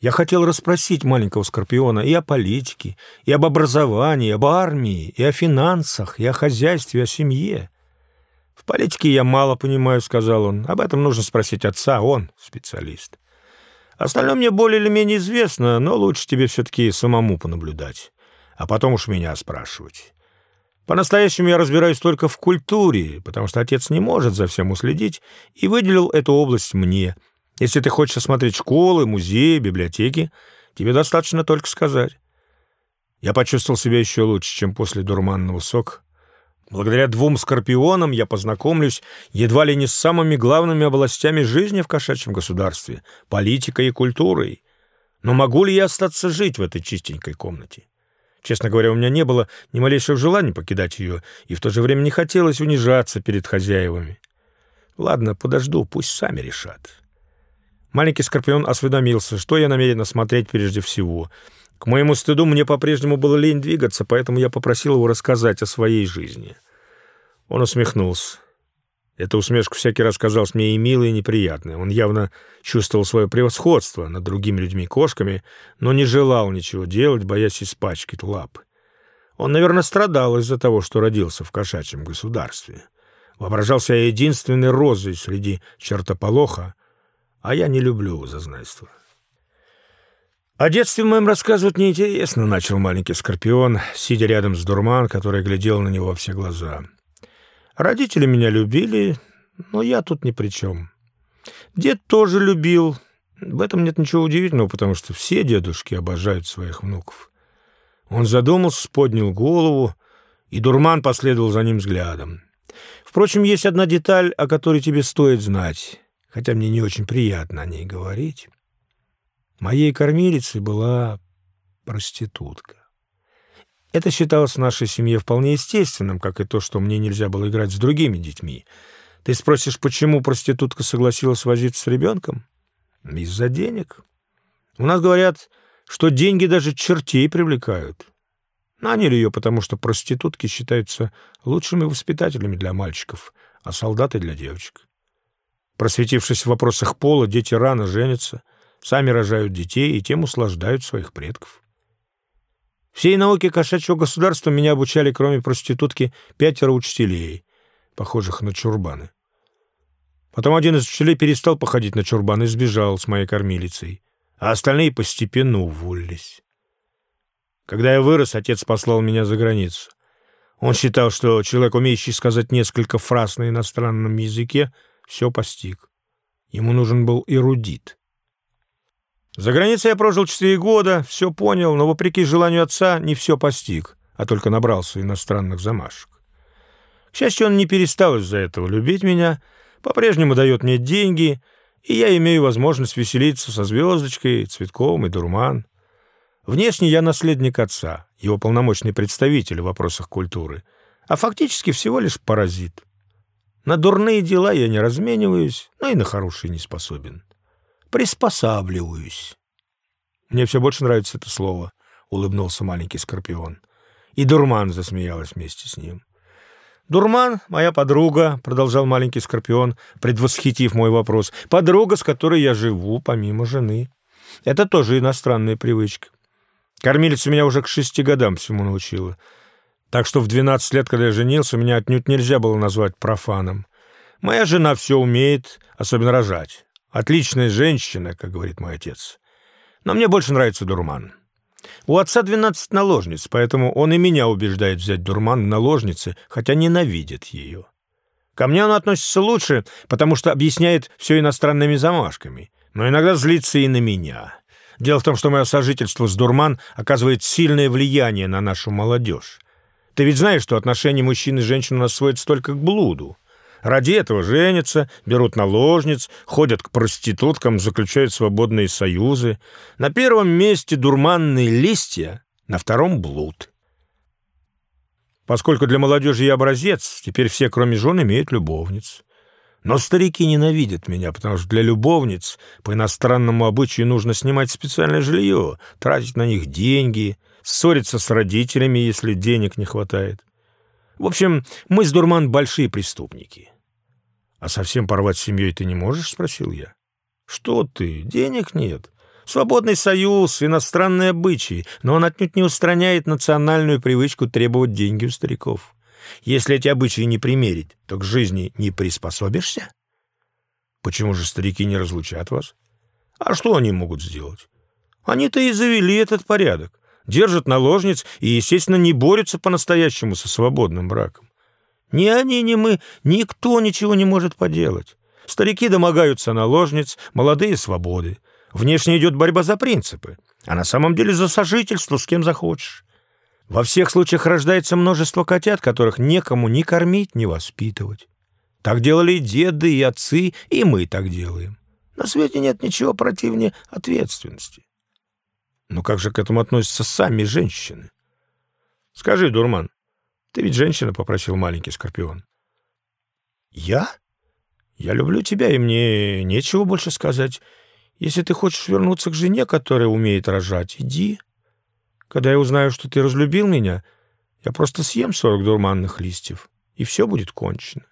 Я хотел расспросить маленького Скорпиона и о политике, и об образовании, и об армии, и о финансах, и о хозяйстве, и о семье. «В политике я мало понимаю», — сказал он. «Об этом нужно спросить отца, он специалист. Остальное мне более или менее известно, но лучше тебе все-таки самому понаблюдать, а потом уж меня спрашивать. По-настоящему я разбираюсь только в культуре, потому что отец не может за всем уследить и выделил эту область мне — если ты хочешь осмотреть школы, музеи, библиотеки, тебе достаточно только сказать. Я почувствовал себя еще лучше, чем после дурманного сока. Благодаря двум скорпионам я познакомлюсь едва ли не с самыми главными областями жизни в кошачьем государстве — политикой и культурой. Но могу ли я остаться жить в этой чистенькой комнате? Честно говоря, у меня не было ни малейшего желания покидать ее, и в то же время не хотелось унижаться перед хозяевами. Ладно, подожду, пусть сами решат. Маленький Скорпион осведомился, что я намерен осмотреть прежде всего. К моему стыду мне по-прежнему было лень двигаться, поэтому я попросил его рассказать о своей жизни. Он усмехнулся. Эта усмешка всякий раз казалась мне и милой, и неприятной. Он явно чувствовал свое превосходство над другими людьми-кошками, но не желал ничего делать, боясь испачкать лапы. Он, наверное, страдал из-за того, что родился в кошачьем государстве. Воображал себя единственной розой среди чертополоха, а я не люблю зазнайство. О детстве моем рассказывать неинтересно, начал маленький скорпион, сидя рядом с дурман, который глядел на него все глаза. Родители меня любили, но я тут ни при чем. Дед тоже любил. В этом нет ничего удивительного, потому что все дедушки обожают своих внуков. Он задумался, поднял голову, и дурман последовал за ним взглядом. Впрочем, есть одна деталь, о которой тебе стоит знать хотя мне не очень приятно о ней говорить. Моей кормилицей была проститутка. Это считалось в нашей семье вполне естественным, как и то, что мне нельзя было играть с другими детьми. Ты спросишь, почему проститутка согласилась возиться с ребенком? Из-за денег. У нас говорят, что деньги даже чертей привлекают. Наняли ее, потому что проститутки считаются лучшими воспитателями для мальчиков, а солдаты для девочек. Просветившись в вопросах пола, дети рано женятся, сами рожают детей и тем услаждают своих предков. Всей науке кошачьего государства меня обучали, кроме проститутки, пятеро учителей, похожих на чурбаны. Потом один из учителей перестал походить на чурбан и сбежал с моей кормилицей, а остальные постепенно уволились. Когда я вырос, отец послал меня за границу. Он считал, что человек, умеющий сказать несколько фраз на иностранном языке, все постиг. Ему нужен был эрудит. За границей я прожил четыре года, все понял, но, вопреки желанию отца, не все постиг, а только набрался иностранных замашек. К счастью, он не перестал из-за этого любить меня, по-прежнему дает мне деньги, и я имею возможность веселиться со звездочкой, цветком и дурман. Внешне я наследник отца, его полномочный представитель в вопросах культуры, а фактически всего лишь паразит. На дурные дела я не размениваюсь, но и на хорошие не способен. Приспосабливаюсь. Мне все больше нравится это слово, — улыбнулся маленький скорпион. И Дурман засмеялась вместе с ним. «Дурман — моя подруга», — продолжал маленький скорпион, предвосхитив мой вопрос. «Подруга, с которой я живу, помимо жены. Это тоже иностранная привычка. Кормилица меня уже к шести годам всему научила. Так что в 12 лет, когда я женился, меня отнюдь нельзя было назвать профаном. Моя жена все умеет, особенно рожать. Отличная женщина, как говорит мой отец. Но мне больше нравится дурман. У отца 12 наложниц, поэтому он и меня убеждает взять дурман в наложницы, хотя ненавидит ее. Ко мне он относится лучше, потому что объясняет все иностранными замашками, но иногда злится и на меня. Дело в том, что мое сожительство с дурман оказывает сильное влияние на нашу молодежь. Ты ведь знаешь, что отношения мужчин и женщин у нас сводятся только к блуду. Ради этого женятся, берут наложниц, ходят к проституткам, заключают свободные союзы. На первом месте дурманные листья, на втором — блуд. Поскольку для молодежи я образец, теперь все, кроме жен, имеют любовниц. Но старики ненавидят меня, потому что для любовниц по иностранному обычаю нужно снимать специальное жилье, тратить на них деньги — ссориться с родителями, если денег не хватает. В общем, мы с Дурман большие преступники. — А совсем порвать с семьей ты не можешь? — спросил я. — Что ты? Денег нет. Свободный союз, иностранные обычаи, но он отнюдь не устраняет национальную привычку требовать деньги у стариков. Если эти обычаи не примерить, то к жизни не приспособишься. Почему же старики не разлучат вас? А что они могут сделать? Они-то и завели этот порядок, держат наложниц и, естественно, не борются по-настоящему со свободным браком. Ни они, ни мы, никто ничего не может поделать. Старики домогаются наложниц, молодые — свободы. Внешне идет борьба за принципы, а на самом деле за сожительство с кем захочешь. Во всех случаях рождается множество котят, которых некому ни кормить, ни воспитывать. Так делали и деды, и отцы, и мы так делаем. На свете нет ничего противнее ответственности. Но как же к этому относятся сами женщины? Скажи, дурман, ты ведь женщина, — попросил маленький скорпион. Я? Я люблю тебя, и мне нечего больше сказать. Если ты хочешь вернуться к жене, которая умеет рожать, иди. Когда я узнаю, что ты разлюбил меня, я просто съем сорок дурманных листьев, и все будет кончено.